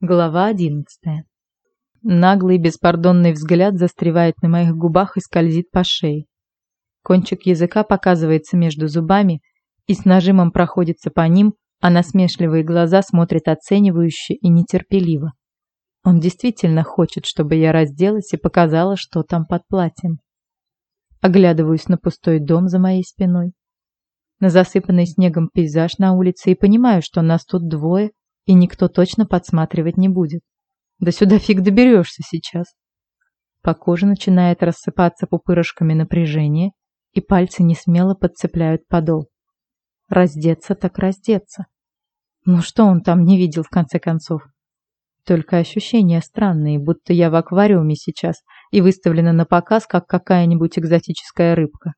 Глава одиннадцатая. Наглый беспардонный взгляд застревает на моих губах и скользит по шее. Кончик языка показывается между зубами и с нажимом проходится по ним, а насмешливые глаза смотрят оценивающе и нетерпеливо. Он действительно хочет, чтобы я разделась и показала, что там под платьем. Оглядываюсь на пустой дом за моей спиной, на засыпанный снегом пейзаж на улице и понимаю, что нас тут двое, и никто точно подсматривать не будет. Да сюда фиг доберешься сейчас. По коже начинает рассыпаться пупырышками напряжение, и пальцы не смело подцепляют подол. Раздеться так раздеться. Ну что он там не видел в конце концов? Только ощущения странные, будто я в аквариуме сейчас и выставлена на показ, как какая-нибудь экзотическая рыбка.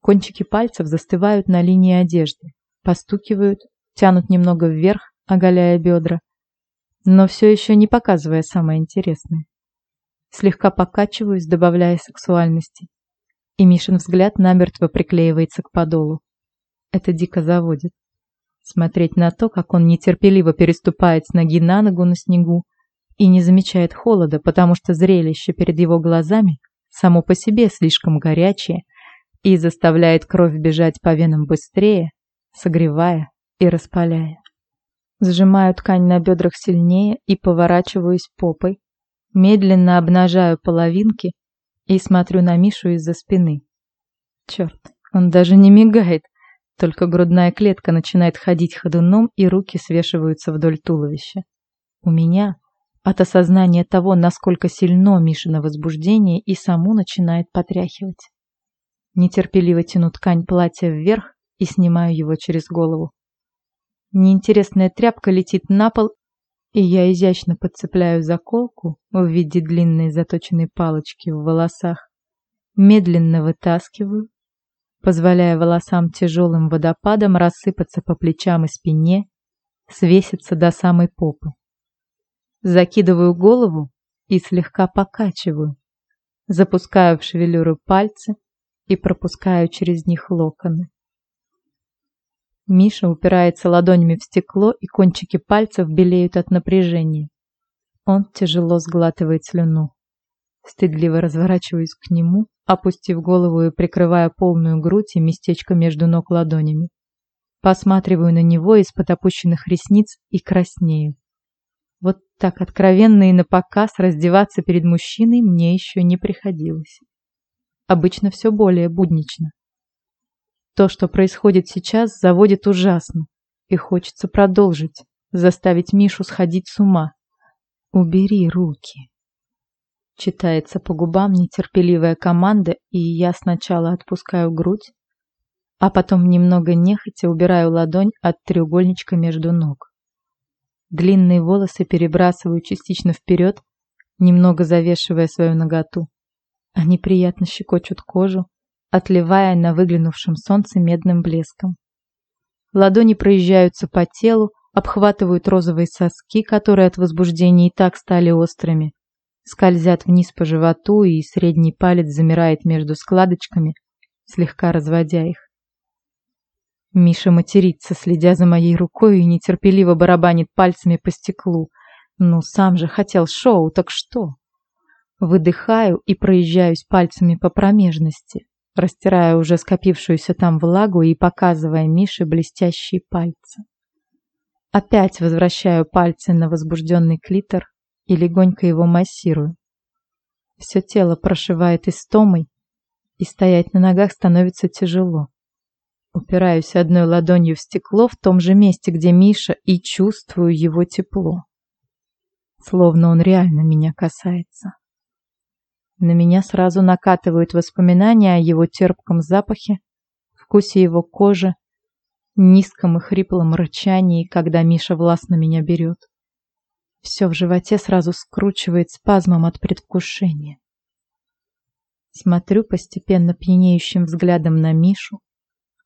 Кончики пальцев застывают на линии одежды, постукивают, тянут немного вверх, оголяя бедра, но все еще не показывая самое интересное. Слегка покачиваюсь, добавляя сексуальности, и Мишин взгляд намертво приклеивается к подолу. Это дико заводит. Смотреть на то, как он нетерпеливо переступает с ноги на ногу на снегу и не замечает холода, потому что зрелище перед его глазами само по себе слишком горячее и заставляет кровь бежать по венам быстрее, согревая и распаляя. Сжимаю ткань на бедрах сильнее и поворачиваюсь попой. Медленно обнажаю половинки и смотрю на Мишу из-за спины. Черт, он даже не мигает, только грудная клетка начинает ходить ходуном и руки свешиваются вдоль туловища. У меня от осознания того, насколько сильно Мишина возбуждение, и саму начинает потряхивать. Нетерпеливо тяну ткань платья вверх и снимаю его через голову. Неинтересная тряпка летит на пол, и я изящно подцепляю заколку в виде длинной заточенной палочки в волосах, медленно вытаскиваю, позволяя волосам тяжелым водопадом рассыпаться по плечам и спине, свеситься до самой попы. Закидываю голову и слегка покачиваю, запускаю в шевелюру пальцы и пропускаю через них локоны. Миша упирается ладонями в стекло, и кончики пальцев белеют от напряжения. Он тяжело сглатывает слюну. Стыдливо разворачиваюсь к нему, опустив голову и прикрывая полную грудь и местечко между ног ладонями. Посматриваю на него из-под опущенных ресниц и краснею. Вот так откровенно и напоказ раздеваться перед мужчиной мне еще не приходилось. Обычно все более буднично. То, что происходит сейчас, заводит ужасно. И хочется продолжить, заставить Мишу сходить с ума. «Убери руки!» Читается по губам нетерпеливая команда, и я сначала отпускаю грудь, а потом немного нехотя убираю ладонь от треугольничка между ног. Длинные волосы перебрасываю частично вперед, немного завешивая свою ноготу. Они приятно щекочут кожу, отливая на выглянувшем солнце медным блеском. Ладони проезжаются по телу, обхватывают розовые соски, которые от возбуждения и так стали острыми, скользят вниз по животу, и средний палец замирает между складочками, слегка разводя их. Миша матерится, следя за моей рукой и нетерпеливо барабанит пальцами по стеклу. Ну, сам же хотел шоу, так что? Выдыхаю и проезжаюсь пальцами по промежности растирая уже скопившуюся там влагу и показывая Мише блестящие пальцы. Опять возвращаю пальцы на возбужденный клитор и легонько его массирую. Все тело прошивает истомой, и стоять на ногах становится тяжело. Упираюсь одной ладонью в стекло в том же месте, где Миша, и чувствую его тепло. Словно он реально меня касается. На меня сразу накатывают воспоминания о его терпком запахе, вкусе его кожи, низком и хриплом рычании, когда Миша властно меня берет. Все в животе сразу скручивает спазмом от предвкушения. Смотрю постепенно пьянеющим взглядом на Мишу,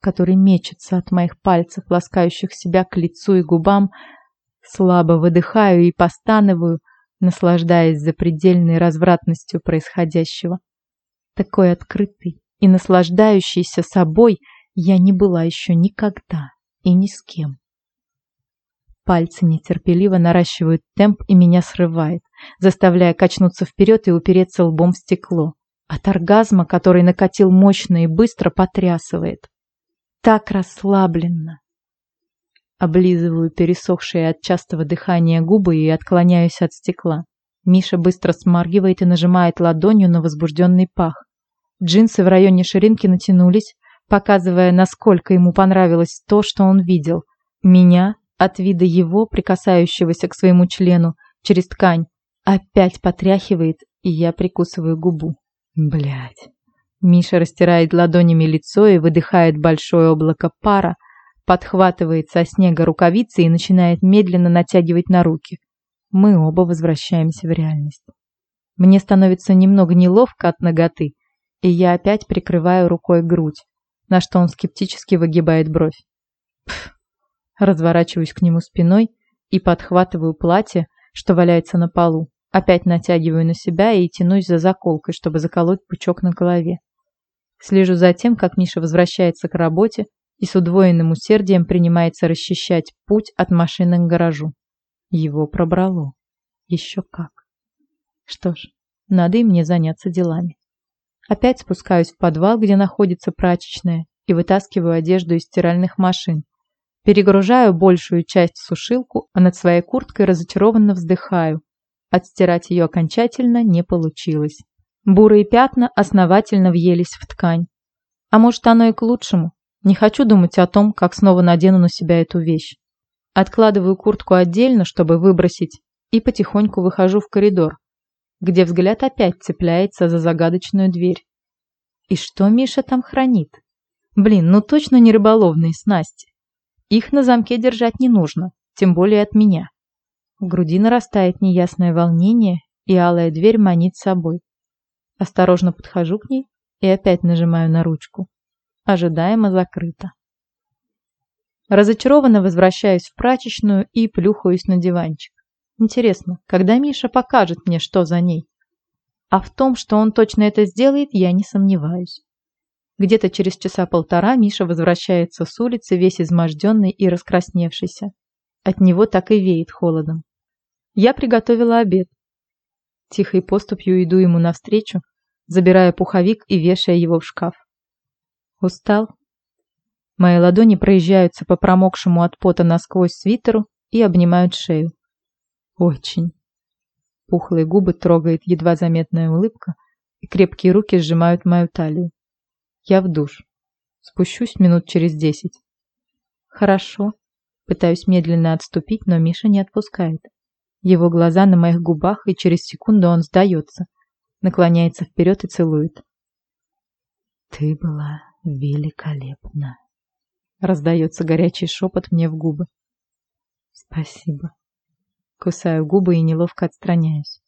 который мечется от моих пальцев, ласкающих себя к лицу и губам, слабо выдыхаю и постанываю, наслаждаясь запредельной развратностью происходящего. Такой открытый и наслаждающийся собой я не была еще никогда и ни с кем. Пальцы нетерпеливо наращивают темп и меня срывает, заставляя качнуться вперед и упереться лбом в стекло. От оргазма, который накатил мощно и быстро, потрясывает. Так расслабленно. Облизываю пересохшие от частого дыхания губы и отклоняюсь от стекла. Миша быстро смаргивает и нажимает ладонью на возбужденный пах. Джинсы в районе ширинки натянулись, показывая, насколько ему понравилось то, что он видел. Меня, от вида его, прикасающегося к своему члену, через ткань, опять потряхивает, и я прикусываю губу. Блять. Миша растирает ладонями лицо и выдыхает большое облако пара, подхватывает со снега рукавицы и начинает медленно натягивать на руки. Мы оба возвращаемся в реальность. Мне становится немного неловко от ноготы, и я опять прикрываю рукой грудь, на что он скептически выгибает бровь. Пф. Разворачиваюсь к нему спиной и подхватываю платье, что валяется на полу. Опять натягиваю на себя и тянусь за заколкой, чтобы заколоть пучок на голове. Слежу за тем, как Миша возвращается к работе и с удвоенным усердием принимается расчищать путь от машины к гаражу. Его пробрало. Еще как. Что ж, надо и мне заняться делами. Опять спускаюсь в подвал, где находится прачечная, и вытаскиваю одежду из стиральных машин. Перегружаю большую часть в сушилку, а над своей курткой разочарованно вздыхаю. Отстирать ее окончательно не получилось. Бурые пятна основательно въелись в ткань. А может, оно и к лучшему. Не хочу думать о том, как снова надену на себя эту вещь. Откладываю куртку отдельно, чтобы выбросить, и потихоньку выхожу в коридор, где взгляд опять цепляется за загадочную дверь. И что Миша там хранит? Блин, ну точно не рыболовные снасти. Их на замке держать не нужно, тем более от меня. В груди нарастает неясное волнение, и алая дверь манит собой. Осторожно подхожу к ней и опять нажимаю на ручку. Ожидаемо закрыто. Разочарованно возвращаюсь в прачечную и плюхаюсь на диванчик. Интересно, когда Миша покажет мне, что за ней? А в том, что он точно это сделает, я не сомневаюсь. Где-то через часа полтора Миша возвращается с улицы, весь изможденный и раскрасневшийся. От него так и веет холодом. Я приготовила обед. Тихой поступью иду ему навстречу, забирая пуховик и вешая его в шкаф. Устал? Мои ладони проезжаются по промокшему от пота насквозь свитеру и обнимают шею. Очень. Пухлые губы трогает едва заметная улыбка, и крепкие руки сжимают мою талию. Я в душ. Спущусь минут через десять. Хорошо. Пытаюсь медленно отступить, но Миша не отпускает. Его глаза на моих губах, и через секунду он сдается, наклоняется вперед и целует. Ты была великолепна. Раздается горячий шепот мне в губы. Спасибо. Кусаю губы и неловко отстраняюсь.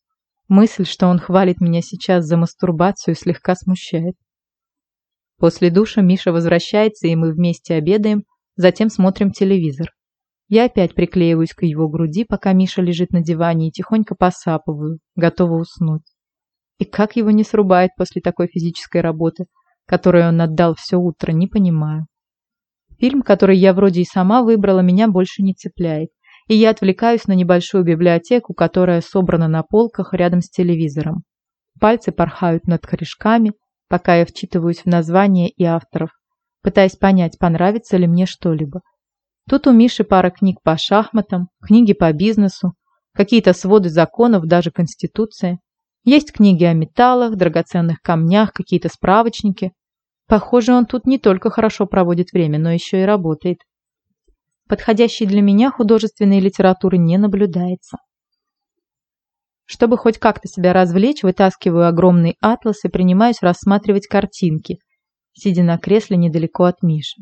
Мысль, что он хвалит меня сейчас за мастурбацию, слегка смущает. После душа Миша возвращается, и мы вместе обедаем, затем смотрим телевизор. Я опять приклеиваюсь к его груди, пока Миша лежит на диване и тихонько посапываю, готова уснуть. И как его не срубает после такой физической работы, которой он отдал все утро, не понимаю. Фильм, который я вроде и сама выбрала, меня больше не цепляет, и я отвлекаюсь на небольшую библиотеку, которая собрана на полках рядом с телевизором. Пальцы порхают над корешками, пока я вчитываюсь в названия и авторов, пытаясь понять, понравится ли мне что-либо. Тут у Миши пара книг по шахматам, книги по бизнесу, какие-то своды законов, даже конституция. Есть книги о металлах, драгоценных камнях, какие-то справочники. Похоже, он тут не только хорошо проводит время, но еще и работает. Подходящей для меня художественной литературы не наблюдается. Чтобы хоть как-то себя развлечь, вытаскиваю огромный атлас и принимаюсь рассматривать картинки, сидя на кресле недалеко от Миши.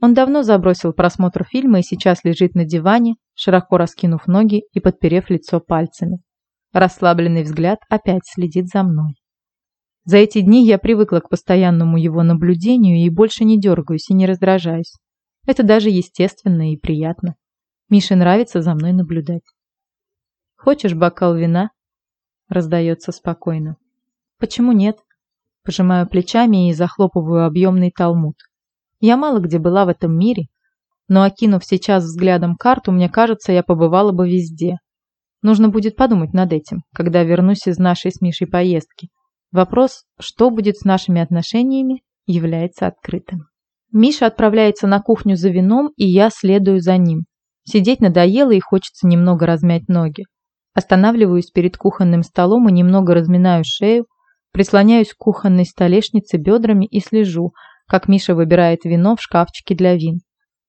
Он давно забросил просмотр фильма и сейчас лежит на диване, широко раскинув ноги и подперев лицо пальцами. Расслабленный взгляд опять следит за мной. За эти дни я привыкла к постоянному его наблюдению и больше не дергаюсь и не раздражаюсь. Это даже естественно и приятно. Мише нравится за мной наблюдать. «Хочешь бокал вина?» Раздается спокойно. «Почему нет?» Пожимаю плечами и захлопываю объемный талмуд. Я мало где была в этом мире, но окинув сейчас взглядом карту, мне кажется, я побывала бы везде. Нужно будет подумать над этим, когда вернусь из нашей с Мишей поездки. Вопрос, что будет с нашими отношениями, является открытым. Миша отправляется на кухню за вином, и я следую за ним. Сидеть надоело и хочется немного размять ноги. Останавливаюсь перед кухонным столом и немного разминаю шею, прислоняюсь к кухонной столешнице бедрами и слежу, как Миша выбирает вино в шкафчике для вин.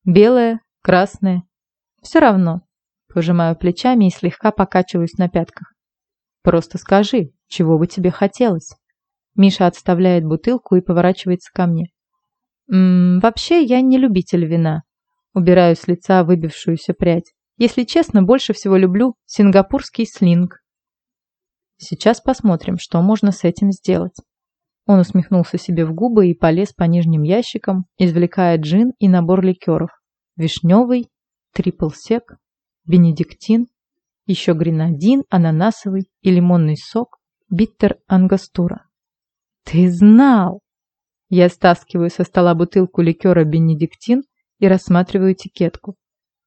Белое, красное. Все равно. Пожимаю плечами и слегка покачиваюсь на пятках. Просто скажи, чего бы тебе хотелось? Миша отставляет бутылку и поворачивается ко мне. «М вообще я не любитель вина. Убираю с лица выбившуюся прядь. Если честно, больше всего люблю сингапурский слинг. Сейчас посмотрим, что можно с этим сделать. Он усмехнулся себе в губы и полез по нижним ящикам, извлекая джин и набор ликеров. Вишневый, трипл-сек, бенедиктин, еще гренадин, ананасовый и лимонный сок, биттер ангастура. Ты знал! Я стаскиваю со стола бутылку ликера бенедиктин и рассматриваю этикетку.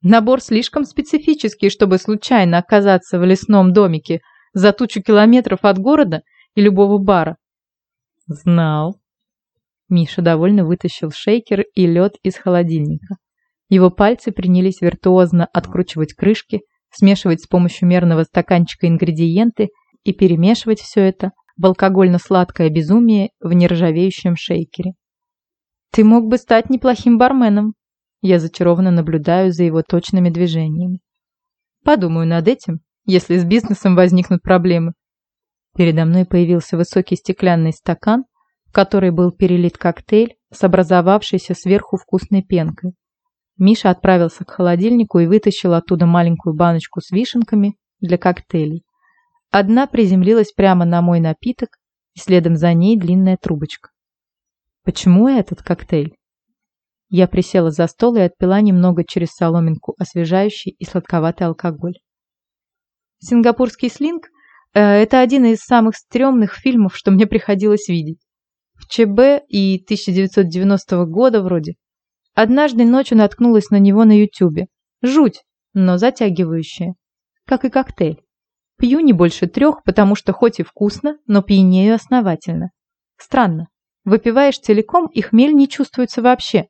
Набор слишком специфический, чтобы случайно оказаться в лесном домике за тучу километров от города и любого бара. Знал. Миша довольно вытащил шейкер и лед из холодильника. Его пальцы принялись виртуозно откручивать крышки, смешивать с помощью мерного стаканчика ингредиенты и перемешивать все это в алкогольно-сладкое безумие в нержавеющем шейкере. «Ты мог бы стать неплохим барменом», я зачарованно наблюдаю за его точными движениями. Подумаю над этим, если с бизнесом возникнут проблемы. Передо мной появился высокий стеклянный стакан, в который был перелит коктейль с образовавшейся сверху вкусной пенкой. Миша отправился к холодильнику и вытащил оттуда маленькую баночку с вишенками для коктейлей. Одна приземлилась прямо на мой напиток, и следом за ней длинная трубочка. Почему этот коктейль? Я присела за стол и отпила немного через соломинку освежающий и сладковатый алкоголь. Сингапурский слинг э, это один из самых стрёмных фильмов, что мне приходилось видеть. В ЧБ и 1990 года вроде. Однажды ночью наткнулась на него на Ютубе. Жуть, но затягивающая. Как и коктейль. Пью не больше трех, потому что хоть и вкусно, но пьянею основательно. Странно. Выпиваешь целиком, и хмель не чувствуется вообще.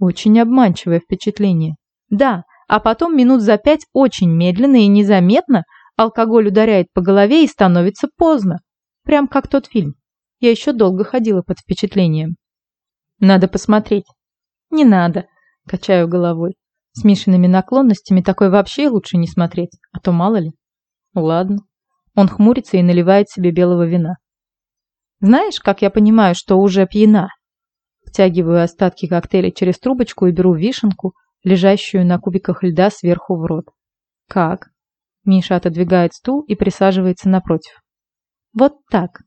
Очень обманчивое впечатление. Да, а потом минут за пять очень медленно и незаметно алкоголь ударяет по голове и становится поздно. Прям как тот фильм. Я еще долго ходила под впечатлением. Надо посмотреть. Не надо, качаю головой. С Мишиными наклонностями такой вообще лучше не смотреть, а то мало ли. Ладно. Он хмурится и наливает себе белого вина. Знаешь, как я понимаю, что уже пьяна? Втягиваю остатки коктейля через трубочку и беру вишенку, лежащую на кубиках льда сверху в рот. Как? Миша отодвигает стул и присаживается напротив. Вот так.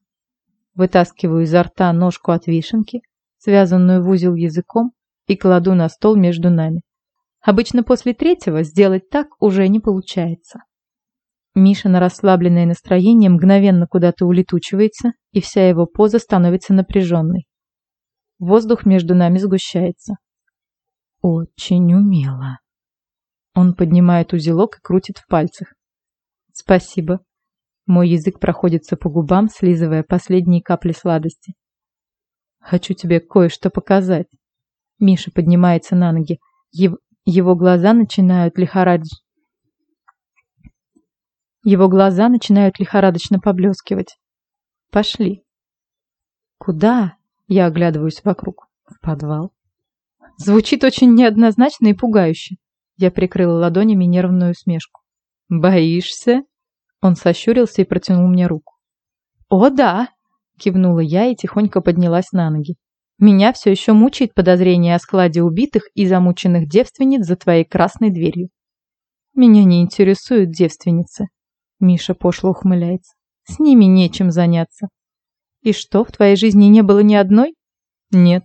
Вытаскиваю изо рта ножку от вишенки, связанную в узел языком, и кладу на стол между нами. Обычно после третьего сделать так уже не получается. Миша на расслабленное настроение мгновенно куда-то улетучивается, и вся его поза становится напряженной. Воздух между нами сгущается. Очень умело. Он поднимает узелок и крутит в пальцах. Спасибо. Мой язык проходится по губам, слизывая последние капли сладости. Хочу тебе кое-что показать. Миша поднимается на ноги. Его глаза начинают лихорадить. Его глаза начинают лихорадочно поблескивать. Пошли. Куда? Я оглядываюсь вокруг. В подвал. Звучит очень неоднозначно и пугающе. Я прикрыла ладонями нервную усмешку. «Боишься?» Он сощурился и протянул мне руку. «О, да!» – кивнула я и тихонько поднялась на ноги. «Меня все еще мучает подозрение о складе убитых и замученных девственниц за твоей красной дверью». «Меня не интересуют девственницы», – Миша пошло ухмыляется. «С ними нечем заняться». «И что, в твоей жизни не было ни одной?» «Нет».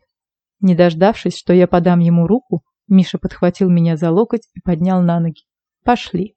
Не дождавшись, что я подам ему руку, Миша подхватил меня за локоть и поднял на ноги. «Пошли».